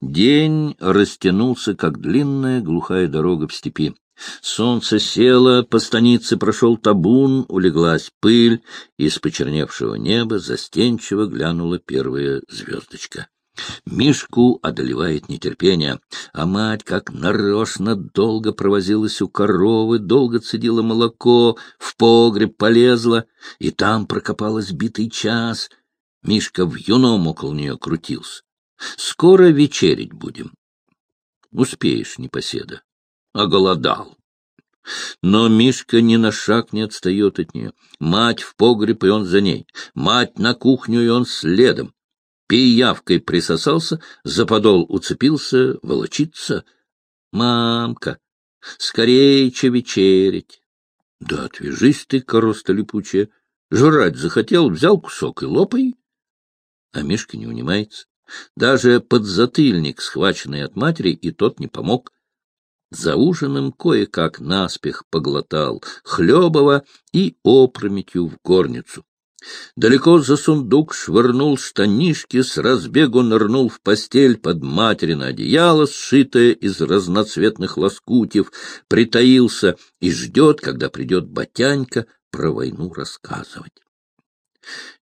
День растянулся, как длинная глухая дорога в степи. Солнце село, по станице прошел табун, улеглась пыль, из почерневшего неба застенчиво глянула первая звездочка. Мишку одолевает нетерпение, а мать, как нарочно, долго провозилась у коровы, долго цедила молоко, в погреб полезла, и там прокопалась битый час. Мишка в юном около нее крутился. Скоро вечерить будем. Успеешь, непоседа. Оголодал. Но Мишка ни на шаг не отстает от нее. Мать в погреб, и он за ней. Мать на кухню, и он следом. Пиявкой присосался, за подол уцепился, волочится. Мамка, скорее че вечерить. Да отвяжись ты, короста липучая. Жрать захотел, взял кусок и лопай. А Мишка не унимается. Даже подзатыльник, схваченный от матери, и тот не помог. За ужином кое-как наспех поглотал Хлебова и опрометью в горницу. Далеко за сундук швырнул штанишки, с разбегу нырнул в постель под материно одеяло, сшитое из разноцветных лоскутьев, притаился и ждет, когда придет Батянька про войну рассказывать.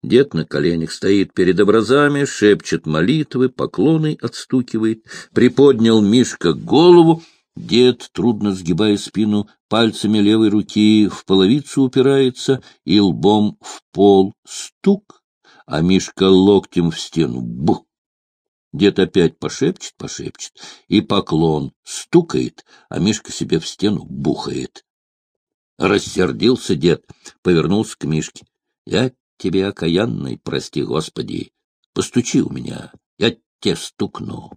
Дед на коленях стоит перед образами, шепчет молитвы, поклоны отстукивает, приподнял Мишка голову, Дед, трудно сгибая спину, пальцами левой руки в половицу упирается и лбом в пол стук, а Мишка локтем в стену бух. Дед опять пошепчет, пошепчет, и поклон стукает, а Мишка себе в стену бухает. Рассердился дед, повернулся к Мишке. — Я тебе окаянный, прости господи, постучи у меня, я тебе стукну.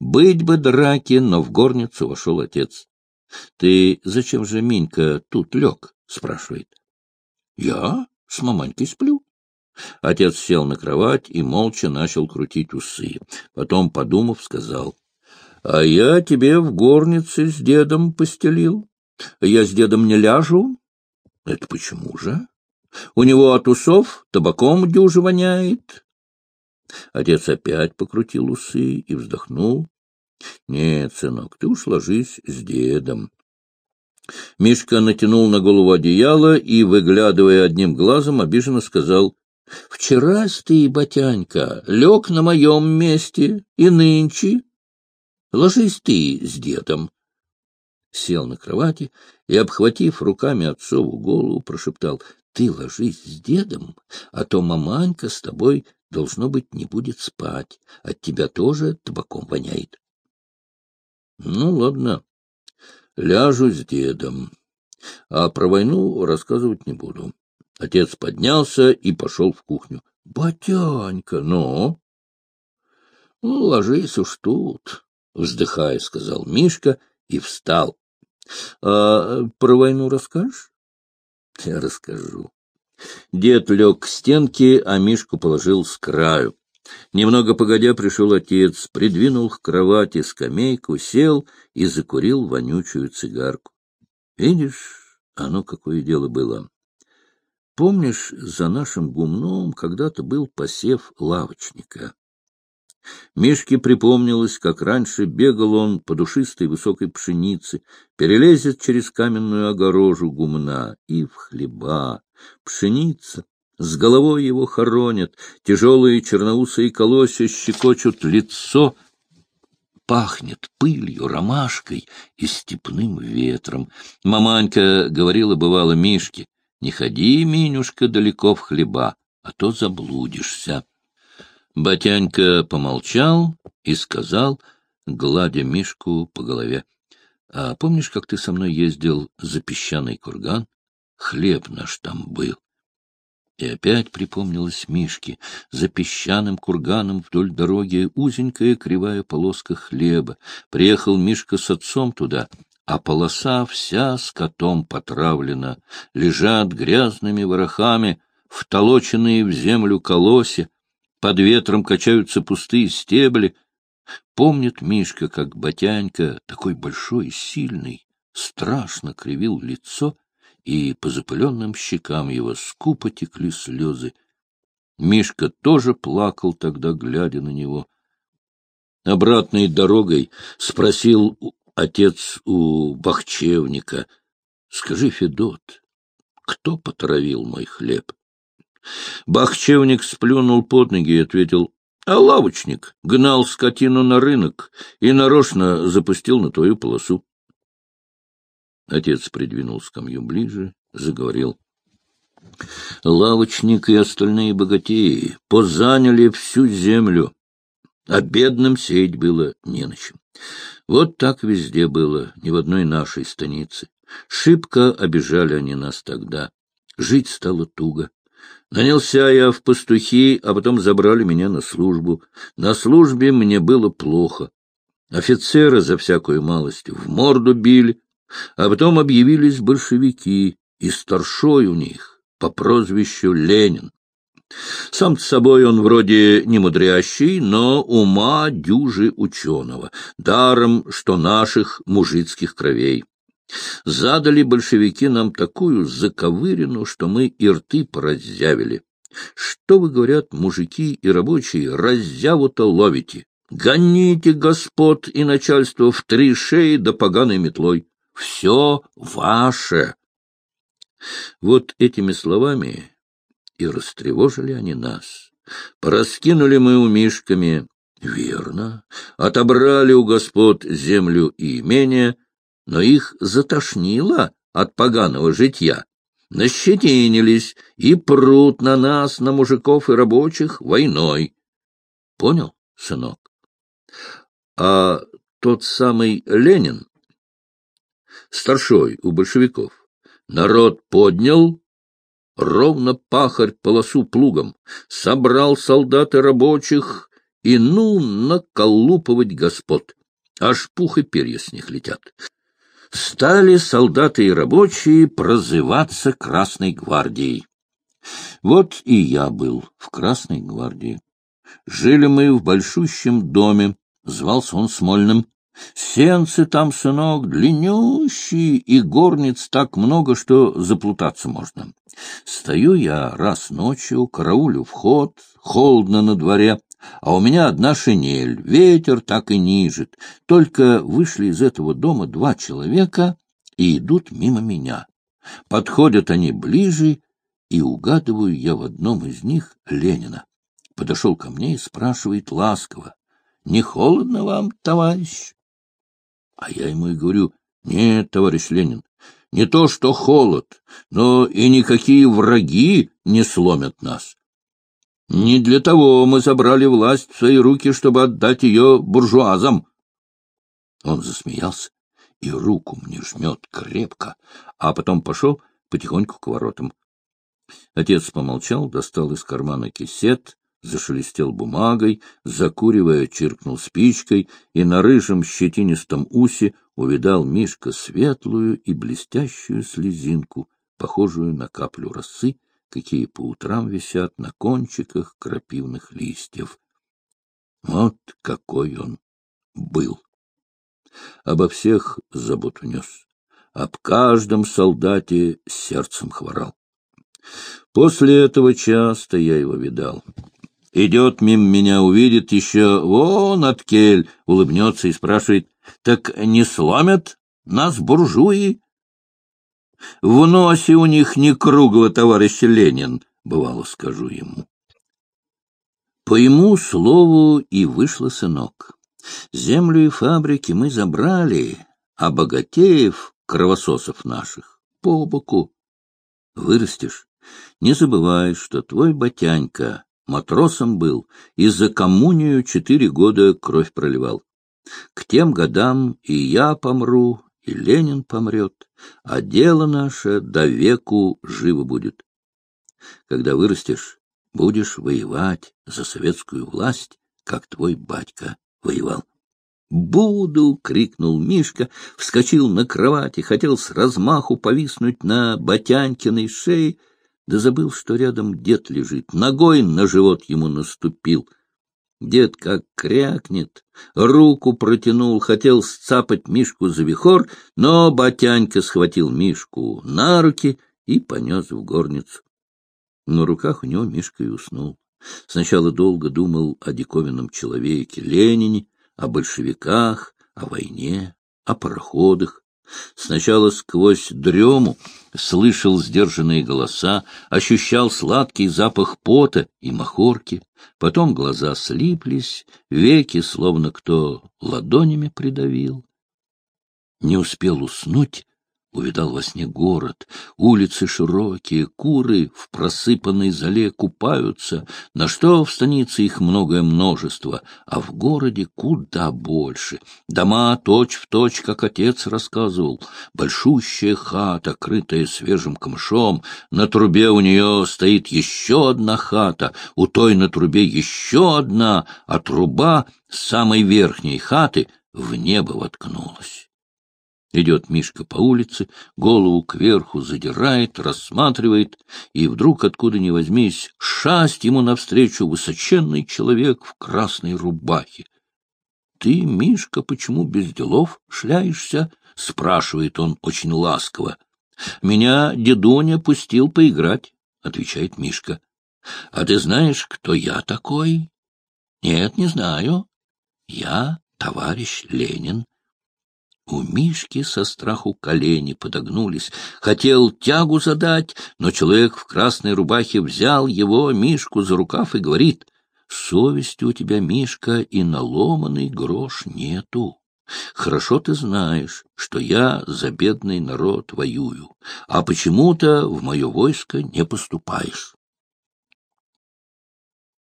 Быть бы драки, но в горницу вошел отец. — Ты зачем же, Минька, тут лег? — спрашивает. — Я с маманькой сплю. Отец сел на кровать и молча начал крутить усы. Потом, подумав, сказал, — А я тебе в горнице с дедом постелил. Я с дедом не ляжу. — Это почему же? У него от усов табаком дюже воняет. Отец опять покрутил усы и вздохнул. — Нет, сынок, ты уж ложись с дедом. Мишка натянул на голову одеяло и, выглядывая одним глазом, обиженно сказал, — Вчера ты, батянька, лег на моем месте, и нынче. Ложись ты с дедом. Сел на кровати и, обхватив руками отцову голову, прошептал, — Ты ложись с дедом, а то маманька с тобой должно быть, не будет спать. От тебя тоже табаком воняет. Ну, ладно, ляжу с дедом, а про войну рассказывать не буду. Отец поднялся и пошел в кухню. — Батянька, ну? — Ну, ложись уж тут, — вздыхая, сказал Мишка и встал. — А про войну расскажешь? — Я расскажу. Дед лег к стенке, а Мишку положил с краю. Немного погодя пришел отец, придвинул к кровати скамейку, сел и закурил вонючую цигарку. Видишь, оно какое дело было. Помнишь, за нашим гумном когда-то был посев лавочника? Мишке припомнилось, как раньше бегал он по душистой высокой пшенице, перелезет через каменную огорожу гумна и в хлеба. Пшеница, с головой его хоронят, тяжелые черноусые колосья щекочут лицо, пахнет пылью, ромашкой и степным ветром. Маманька говорила, бывало, Мишке, не ходи, Минюшка, далеко в хлеба, а то заблудишься. Батянька помолчал и сказал, гладя Мишку по голове, — А помнишь, как ты со мной ездил за песчаный курган? Хлеб наш там был. И опять припомнилось Мишке. За песчаным курганом вдоль дороги узенькая кривая полоска хлеба. Приехал Мишка с отцом туда, а полоса вся с котом потравлена. Лежат грязными ворохами, втолоченные в землю колосья. Под ветром качаются пустые стебли. Помнит Мишка, как Батянька, такой большой и сильный, страшно кривил лицо, и по запыленным щекам его скупо текли слезы. Мишка тоже плакал тогда, глядя на него. Обратной дорогой спросил отец у бахчевника, — Скажи, Федот, кто потравил мой хлеб? Бахчевник сплюнул под ноги и ответил, — А лавочник гнал скотину на рынок и нарочно запустил на твою полосу. Отец придвинул скамью ближе, заговорил. Лавочник и остальные богатеи позаняли всю землю, а бедным сеять было не на чем. Вот так везде было, ни в одной нашей станице. Шибко обижали они нас тогда. Жить стало туго. Нанялся я в пастухи, а потом забрали меня на службу. На службе мне было плохо. Офицеры за всякую малость в морду били, а потом объявились большевики, и старшой у них по прозвищу Ленин. Сам с собой он вроде не мудрящий, но ума дюжи ученого, даром, что наших мужицких кровей. Задали большевики нам такую заковырину, что мы и рты пораззявили. Что вы, говорят, мужики и рабочие, раззяву-то ловите? Гоните господ и начальство в три шеи да поганой метлой. Все ваше. Вот этими словами и растревожили они нас. Пораскинули мы умишками. Верно, отобрали у господ землю и имение, но их затошнило от поганого житья. Нащетинились и прут на нас, на мужиков и рабочих, войной. Понял, сынок? А тот самый Ленин, старшой у большевиков, народ поднял, ровно пахарь полосу плугом, собрал солдат и рабочих и ну наколупывать господ. Аж пух и перья с них летят стали солдаты и рабочие прозываться Красной гвардией. Вот и я был в Красной гвардии. Жили мы в большущем доме, звался он Смольным. Сенцы там, сынок, длиннющие, и горниц так много, что заплутаться можно. Стою я раз ночью, караулю вход, холодно на дворе, а у меня одна шинель, ветер так и нижет. Только вышли из этого дома два человека и идут мимо меня. Подходят они ближе, и угадываю я в одном из них Ленина. Подошел ко мне и спрашивает ласково, «Не холодно вам, товарищ?» А я ему и говорю, «Нет, товарищ Ленин, не то что холод, но и никакие враги не сломят нас. Не для того мы забрали власть в свои руки, чтобы отдать ее буржуазам. Он засмеялся и руку мне жмет крепко, а потом пошел потихоньку к воротам. Отец помолчал, достал из кармана кисет, зашелестел бумагой, закуривая, чиркнул спичкой, и на рыжем щетинистом усе увидал Мишка светлую и блестящую слезинку, похожую на каплю росы, какие по утрам висят на кончиках крапивных листьев. Вот какой он был! Обо всех забот унес, об каждом солдате сердцем хворал. После этого часто я его видал. Идет мимо меня, увидит еще, вон от кель, улыбнется и спрашивает, так не сломят нас буржуи? В носе у них не кругло, товарищ Ленин, бывало, скажу ему. По ему слову и вышло сынок. Землю и фабрики мы забрали, а богатеев, кровососов наших, по боку. Вырастешь, не забывай, что твой батянька матросом был и за коммунию четыре года кровь проливал. К тем годам и я помру, и Ленин помрет, а дело наше до веку живо будет. Когда вырастешь, будешь воевать за советскую власть, как твой батька воевал. «Буду!» — крикнул Мишка, вскочил на кровати, хотел с размаху повиснуть на Батянькиной шее, да забыл, что рядом дед лежит, ногой на живот ему наступил — Дед как крякнет, руку протянул, хотел сцапать Мишку за вихор, но батянька схватил Мишку на руки и понес в горницу. На руках у него Мишка и уснул. Сначала долго думал о диковинном человеке Ленине, о большевиках, о войне, о пароходах. Сначала сквозь дрему слышал сдержанные голоса, ощущал сладкий запах пота и махорки, потом глаза слиплись, веки словно кто ладонями придавил. Не успел уснуть, Увидал во сне город, улицы широкие, куры в просыпанной зале купаются, на что в станице их многое множество, а в городе куда больше. Дома точь-в-точь, точь, как отец рассказывал, большущая хата, крытая свежим камшом, на трубе у нее стоит еще одна хата, у той на трубе еще одна, а труба самой верхней хаты в небо воткнулась. Идет Мишка по улице, голову кверху задирает, рассматривает, и вдруг, откуда ни возьмись, шасть ему навстречу высоченный человек в красной рубахе. — Ты, Мишка, почему без делов шляешься? — спрашивает он очень ласково. — Меня дедуня пустил поиграть, — отвечает Мишка. — А ты знаешь, кто я такой? — Нет, не знаю. — Я товарищ Ленин. У Мишки со страху колени подогнулись. Хотел тягу задать, но человек в красной рубахе взял его, Мишку, за рукав и говорит, «Совести у тебя, Мишка, и наломанный грош нету. Хорошо ты знаешь, что я за бедный народ воюю, а почему-то в мое войско не поступаешь».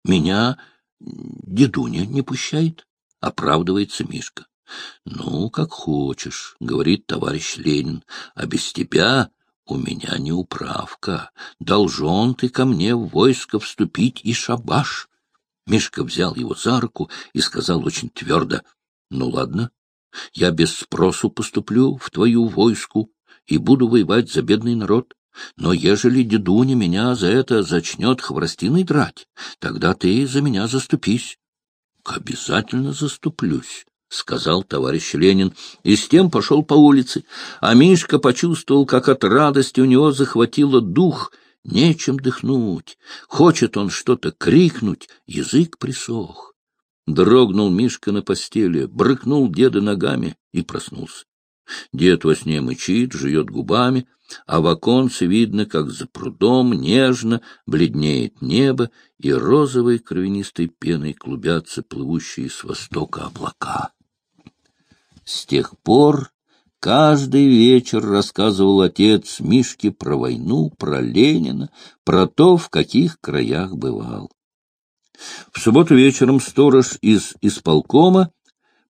«Меня дедуня не пущает», — оправдывается Мишка. — Ну, как хочешь, — говорит товарищ Ленин, — а без тебя у меня не управка. Должен ты ко мне в войско вступить и шабаш. Мишка взял его за руку и сказал очень твердо, — Ну, ладно, я без спросу поступлю в твою войску и буду воевать за бедный народ. Но ежели дедуня меня за это зачнет хворостиной драть, тогда ты за меня заступись. — Обязательно заступлюсь, — сказал товарищ Ленин, и с тем пошел по улице. А Мишка почувствовал, как от радости у него захватило дух, нечем дыхнуть. Хочет он что-то крикнуть, язык присох. Дрогнул Мишка на постели, брыкнул деда ногами и проснулся. Дед во сне мычит, жует губами, а в оконце видно, как за прудом нежно бледнеет небо, и розовой кровянистой пеной клубятся плывущие с востока облака. С тех пор каждый вечер рассказывал отец Мишке про войну, про Ленина, про то, в каких краях бывал. В субботу вечером сторож из исполкома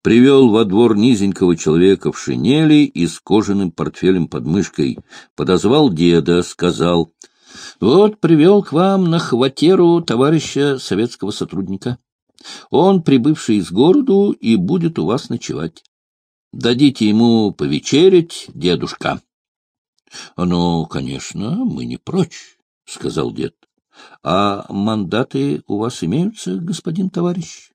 привел во двор низенького человека в шинели и с кожаным портфелем под мышкой, подозвал деда, сказал, «Вот привел к вам на хватеру товарища советского сотрудника. Он, прибывший из города, и будет у вас ночевать. Дадите ему повечерить, дедушка. — Ну, конечно, мы не прочь, — сказал дед. — А мандаты у вас имеются, господин товарищ?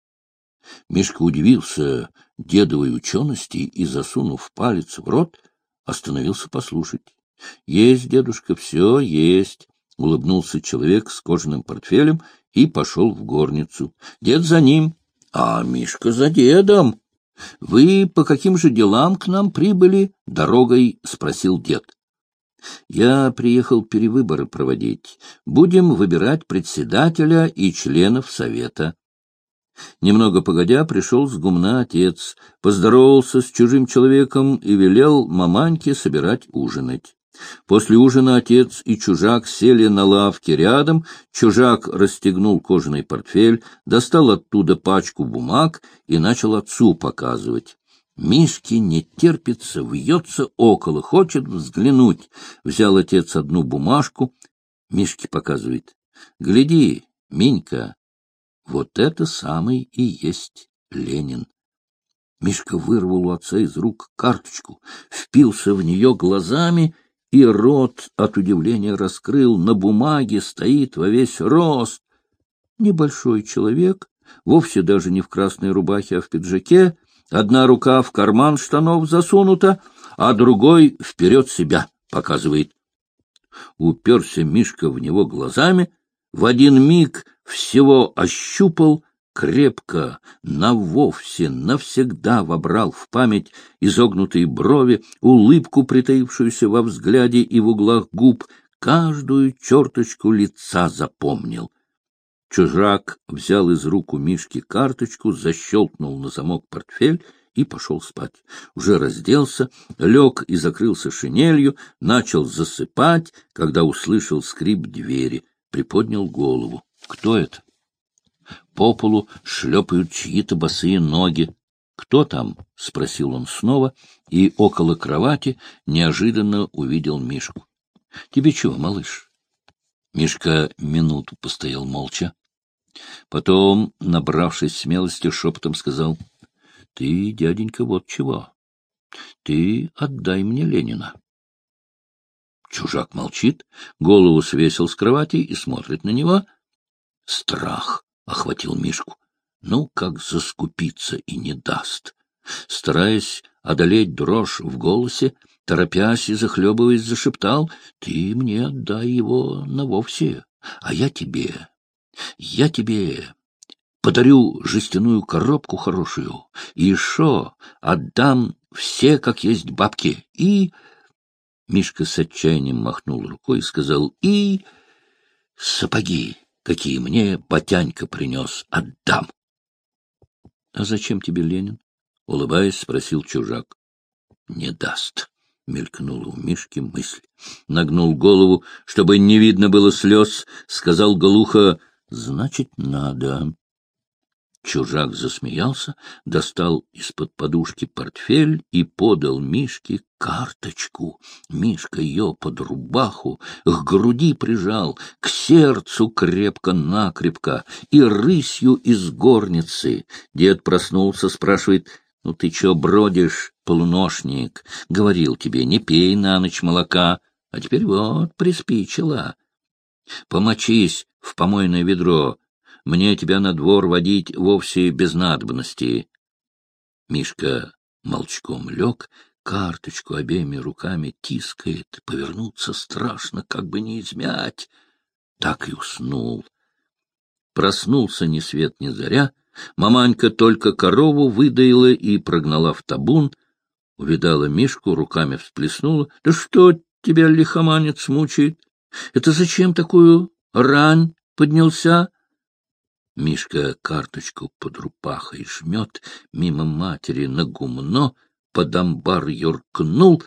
Мишка удивился дедовой учености и, засунув палец в рот, остановился послушать. — Есть, дедушка, все есть, — улыбнулся человек с кожаным портфелем и пошел в горницу. Дед за ним, а Мишка за дедом. — Вы по каким же делам к нам прибыли? — дорогой спросил дед. — Я приехал перевыборы проводить. Будем выбирать председателя и членов совета. Немного погодя пришел с гумна отец, поздоровался с чужим человеком и велел маманьке собирать ужинать. После ужина отец и чужак сели на лавке рядом, чужак расстегнул кожаный портфель, достал оттуда пачку бумаг и начал отцу показывать. Мишке не терпится, вьется около, хочет взглянуть. Взял отец одну бумажку, Мишке показывает. — Гляди, Минька, вот это самый и есть Ленин. Мишка вырвал у отца из рук карточку, впился в нее глазами — и рот от удивления раскрыл, на бумаге стоит во весь рост. Небольшой человек, вовсе даже не в красной рубахе, а в пиджаке, одна рука в карман штанов засунута, а другой вперед себя показывает. Уперся Мишка в него глазами, в один миг всего ощупал, крепко, навовсе, навсегда вобрал в память изогнутые брови, улыбку, притаившуюся во взгляде и в углах губ, каждую черточку лица запомнил. Чужак взял из рук у Мишки карточку, защелкнул на замок портфель и пошел спать. Уже разделся, лег и закрылся шинелью, начал засыпать, когда услышал скрип двери, приподнял голову. Кто это? По полу шлепают чьи-то босые ноги. «Кто там?» — спросил он снова, и около кровати неожиданно увидел Мишку. «Тебе чего, малыш?» Мишка минуту постоял молча. Потом, набравшись смелости, шепотом сказал, — Ты, дяденька, вот чего. Ты отдай мне Ленина. Чужак молчит, голову свесил с кровати и смотрит на него. Страх охватил Мишку. Ну, как заскупиться и не даст. Стараясь одолеть дрожь в голосе, торопясь и захлебываясь, зашептал, — Ты мне отдай его навовсе, а я тебе, я тебе подарю жестяную коробку хорошую, и еще отдам все, как есть бабки, и... Мишка с отчаянием махнул рукой и сказал, — и сапоги какие мне батянька принес, отдам. — А зачем тебе Ленин? — улыбаясь, спросил чужак. — Не даст, — мелькнула у Мишки мысль. Нагнул голову, чтобы не видно было слез, сказал глухо, — значит, надо. Чужак засмеялся, достал из-под подушки портфель и подал Мишке карточку. Мишка ее под рубаху к груди прижал, к сердцу крепко-накрепко и рысью из горницы. Дед проснулся, спрашивает, — Ну ты чё бродишь, полуношник? Говорил тебе, не пей на ночь молока, а теперь вот приспичило. Помочись в помойное ведро, мне тебя на двор водить вовсе без надобности. Мишка молчком лег, карточку обеими руками тискает, повернуться страшно, как бы не измять. Так и уснул. Проснулся ни свет ни заря, маманька только корову выдаила и прогнала в табун, увидала Мишку, руками всплеснула. — Да что тебя лихоманец мучает? Это зачем такую рань поднялся? Мишка карточку под рупахой жмет, мимо матери на гумно, под амбар юркнул.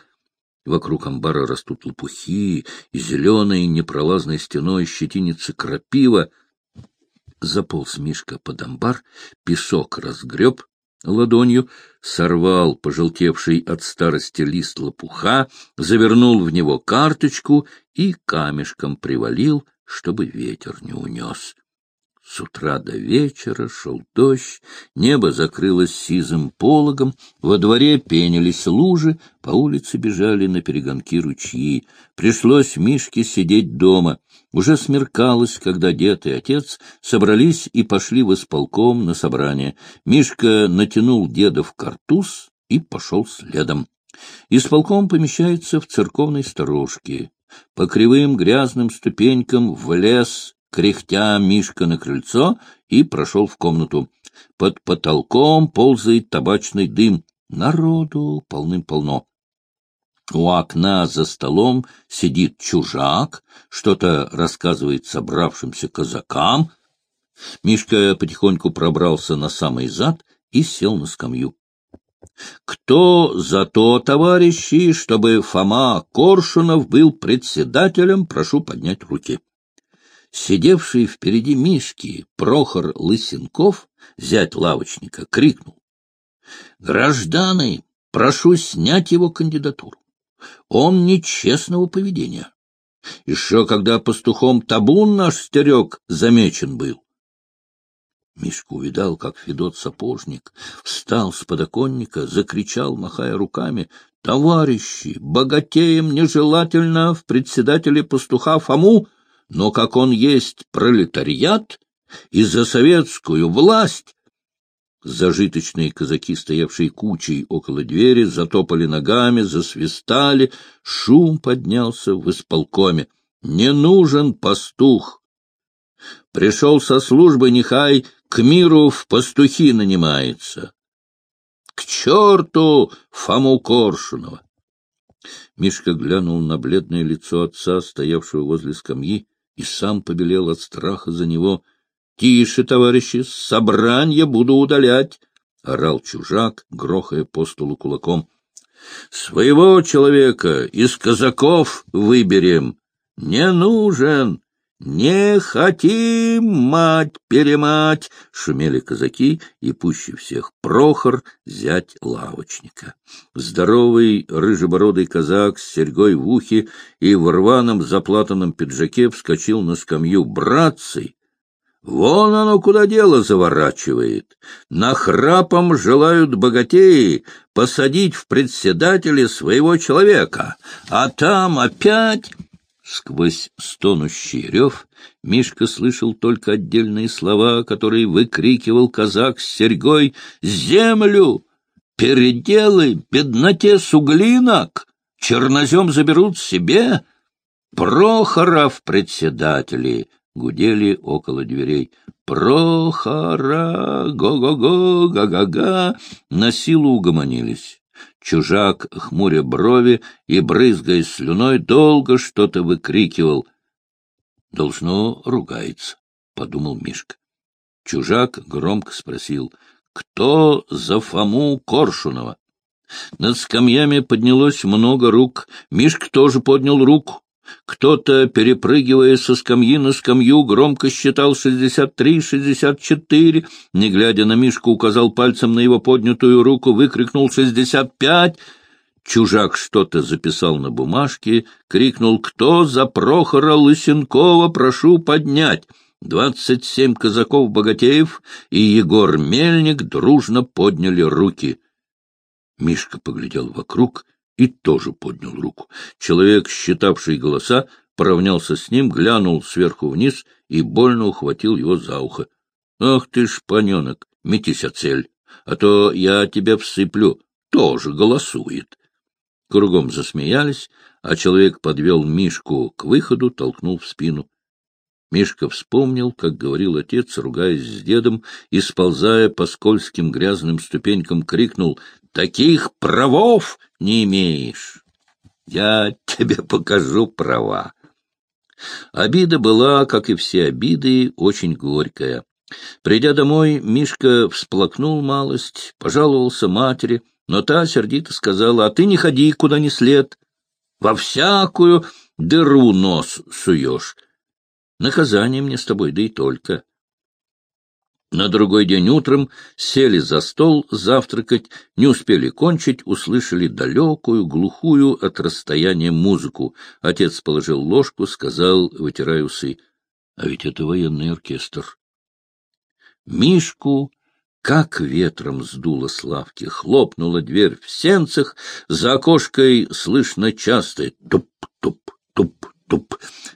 Вокруг амбара растут лопухи, и зеленой непролазной стеной щетинится крапива. Заполз Мишка под амбар, песок разгреб ладонью, сорвал пожелтевший от старости лист лопуха, завернул в него карточку и камешком привалил, чтобы ветер не унес. С утра до вечера шел дождь, небо закрылось сизым пологом, во дворе пенились лужи, по улице бежали на перегонки ручьи. Пришлось Мишке сидеть дома. Уже смеркалось, когда дед и отец собрались и пошли в исполком на собрание. Мишка натянул деда в картуз и пошел следом. Исполком помещается в церковной сторожке. По кривым грязным ступенькам в лес кряхтя Мишка на крыльцо и прошел в комнату. Под потолком ползает табачный дым. Народу полным-полно. У окна за столом сидит чужак, что-то рассказывает собравшимся казакам. Мишка потихоньку пробрался на самый зад и сел на скамью. Кто за то, товарищи, чтобы Фома Коршунов был председателем, прошу поднять руки. Сидевший впереди Мишки Прохор Лысенков, зять лавочника, крикнул. — Гражданы, прошу снять его кандидатуру. Он нечестного поведения. Еще когда пастухом табун наш стерег замечен был. Мишка увидал, как Федот Сапожник встал с подоконника, закричал, махая руками, — Товарищи, богатеям нежелательно в председателе пастуха Фому но как он есть пролетариат и за советскую власть, Зажиточные казаки, стоявшие кучей около двери, затопали ногами, засвистали. Шум поднялся в исполкоме. «Не нужен пастух! Пришел со службы, нехай к миру в пастухи нанимается. К черту Фому Коршунова! Мишка глянул на бледное лицо отца, стоявшего возле скамьи, и сам побелел от страха за него. — Тише, товарищи, собранье буду удалять! — орал чужак, грохая по столу кулаком. — Своего человека из казаков выберем. Не нужен «Не хотим, мать-перемать!» — шумели казаки, и пуще всех Прохор, зять лавочника. Здоровый рыжебородый казак с серьгой в ухе и в рваном заплатанном пиджаке вскочил на скамью. «Братцы! Вон оно куда дело заворачивает! Нахрапом желают богатеи посадить в председателя своего человека, а там опять...» Сквозь стонущий рев Мишка слышал только отдельные слова, которые выкрикивал казак с серьгой «Землю! Переделай, бедноте суглинок! Чернозем заберут себе!» «Прохоров, председатели!» — гудели около дверей. «Прохора! Го-го-го! Га-га-га!» На силу угомонились. Чужак, хмуря брови и брызгая слюной, долго что-то выкрикивал. «Должно ругается», — подумал Мишка. Чужак громко спросил, «Кто за Фому Коршунова?» Над скамьями поднялось много рук. Мишка тоже поднял руку. Кто-то, перепрыгивая со скамьи на скамью, громко считал шестьдесят три, шестьдесят четыре. Не глядя на Мишку, указал пальцем на его поднятую руку, выкрикнул шестьдесят пять. Чужак что-то записал на бумажке, крикнул «Кто за Прохора Лысенкова? Прошу поднять!» Двадцать семь казаков-богатеев и Егор Мельник дружно подняли руки. Мишка поглядел вокруг и тоже поднял руку. Человек, считавший голоса, поравнялся с ним, глянул сверху вниз и больно ухватил его за ухо. — Ах ты, шпаненок, метись о цель, а то я тебя всыплю, тоже голосует. Кругом засмеялись, а человек подвел Мишку к выходу, толкнул в спину. Мишка вспомнил, как говорил отец, ругаясь с дедом, и, сползая по скользким грязным ступенькам, крикнул Таких правов не имеешь. Я тебе покажу права. Обида была, как и все обиды, очень горькая. Придя домой, Мишка всплакнул малость, пожаловался матери, но та сердито сказала, а ты не ходи куда ни след, во всякую дыру нос суешь. Наказание мне с тобой, да и только. На другой день утром сели за стол завтракать, не успели кончить, услышали далекую, глухую от расстояния музыку. Отец положил ложку, сказал, вытирая усы, — а ведь это военный оркестр. Мишку как ветром сдуло с лавки, хлопнула дверь в сенцах, за окошкой слышно частое туп-туп-туп туп.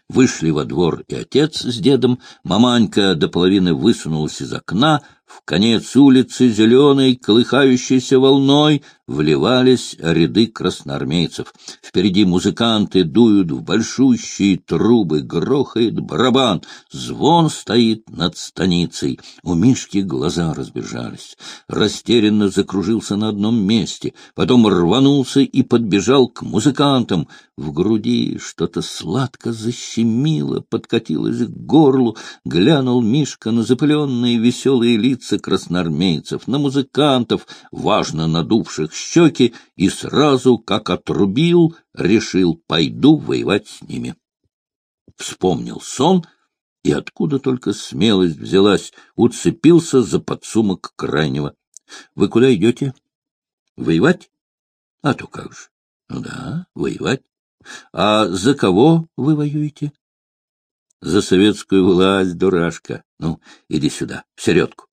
Вышли во двор и отец с дедом, маманька до половины высунулась из окна, в конец улицы зеленой, колыхающейся волной, вливались ряды красноармейцев. Впереди музыканты дуют в большущие трубы, грохает барабан, звон стоит над станицей. У Мишки глаза разбежались. Растерянно закружился на одном месте, потом рванулся и подбежал к музыкантам. В груди что-то сладко защемило, подкатилось к горлу, глянул Мишка на запыленные веселые лица, красноармейцев, на музыкантов, важно надувших щеки, и сразу, как отрубил, решил, пойду воевать с ними. Вспомнил сон, и откуда только смелость взялась, уцепился за подсумок крайнего. — Вы куда идете? — Воевать? — А то как же. — Ну да, воевать. — А за кого вы воюете? — За советскую власть, дурашка. Ну, иди сюда, в середку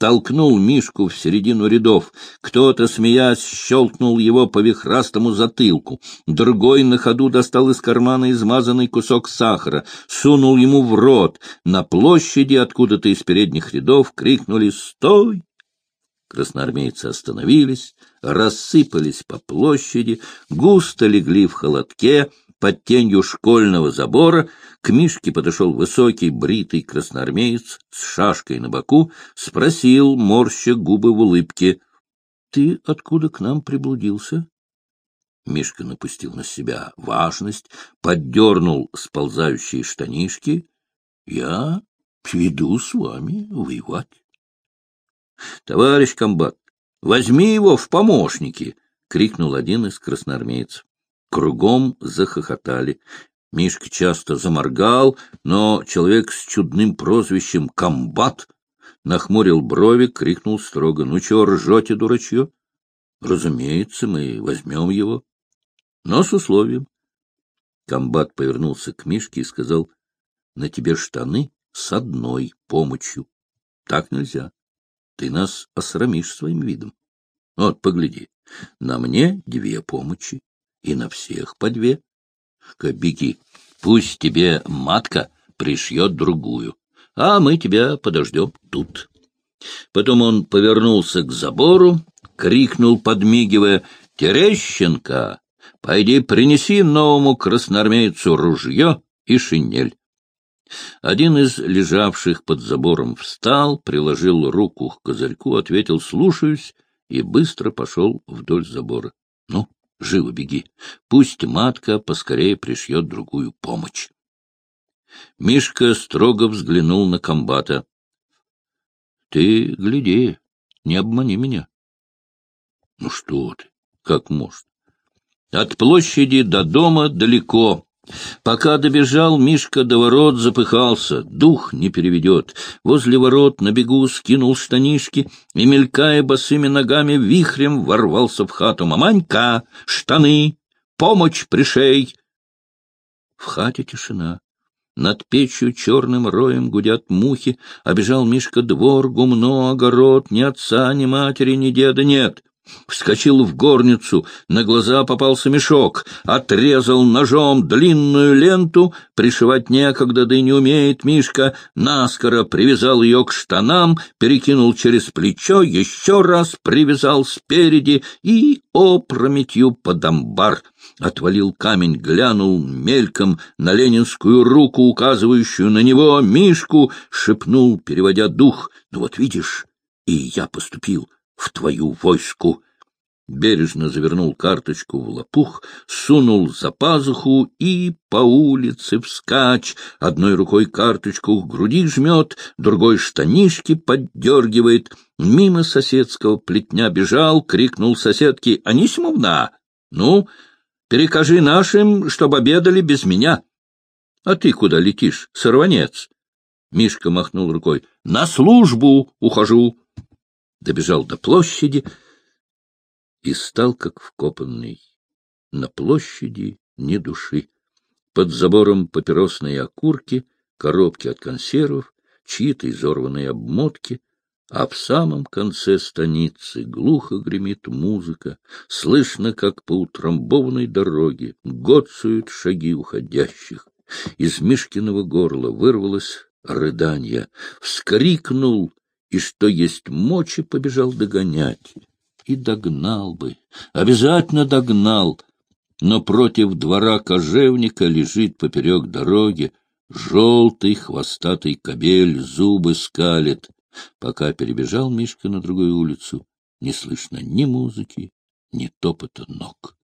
толкнул Мишку в середину рядов. Кто-то, смеясь, щелкнул его по вихрастому затылку. Другой на ходу достал из кармана измазанный кусок сахара, сунул ему в рот. На площади, откуда-то из передних рядов, крикнули «Стой!». Красноармейцы остановились, рассыпались по площади, густо легли в холодке, под тенью школьного забора к Мишке подошел высокий бритый красноармеец с шашкой на боку, спросил, морща губы в улыбке, — Ты откуда к нам приблудился? Мишка напустил на себя важность, поддернул сползающие штанишки. — Я веду с вами воевать. — Товарищ комбат, возьми его в помощники! — крикнул один из красноармейцев. Кругом захохотали. Мишка часто заморгал, но человек с чудным прозвищем «Комбат» нахмурил брови, крикнул строго. — Ну чего ржете, дурачье? — Разумеется, мы возьмем его. Но с условием. Комбат повернулся к Мишке и сказал, — На тебе штаны с одной помощью. Так нельзя. Ты нас осрамишь своим видом. Вот, погляди, на мне две помощи, и на всех по две. Беги, пусть тебе матка пришьет другую, а мы тебя подождем тут. Потом он повернулся к забору, крикнул, подмигивая, «Терещенко, пойди принеси новому красноармейцу ружье и шинель». Один из лежавших под забором встал, приложил руку к козырьку, ответил «слушаюсь» и быстро пошел вдоль забора. «Ну, живо беги, пусть матка поскорее пришьет другую помощь». Мишка строго взглянул на комбата. — Ты гляди, не обмани меня. — Ну что ты, как может? От площади до дома далеко. Пока добежал, Мишка до ворот запыхался, дух не переведет. Возле ворот на бегу скинул штанишки и, мелькая босыми ногами, вихрем ворвался в хату. «Маманька! Штаны! Помощь пришей!» В хате тишина. Над печью черным роем гудят мухи. Обежал Мишка двор, гумно, огород. Ни отца, ни матери, ни деда нет. Вскочил в горницу, на глаза попался мешок, отрезал ножом длинную ленту, пришивать некогда, да и не умеет Мишка, наскоро привязал ее к штанам, перекинул через плечо, еще раз привязал спереди и опрометью под амбар. Отвалил камень, глянул мельком на ленинскую руку, указывающую на него, Мишку, шепнул, переводя дух, «Ну вот видишь, и я поступил» в твою войску. Бережно завернул карточку в лопух, сунул за пазуху и по улице вскачь. Одной рукой карточку к груди жмет, другой штанишки поддергивает. Мимо соседского плетня бежал, крикнул соседке «Анисимовна, ну, перекажи нашим, чтобы обедали без меня». «А ты куда летишь, сорванец?» Мишка махнул рукой. «На службу ухожу» добежал до площади и стал как вкопанный. На площади ни души. Под забором папиросные окурки, коробки от консервов, чьи-то изорванные обмотки, а в самом конце станицы глухо гремит музыка, слышно, как по утрамбованной дороге гоцают шаги уходящих. Из Мишкиного горла вырвалось рыдание. Вскрикнул и, что есть мочи, побежал догонять. И догнал бы, обязательно догнал. Но против двора кожевника лежит поперек дороги желтый хвостатый кобель, зубы скалит. Пока перебежал Мишка на другую улицу, не слышно ни музыки, ни топота ног.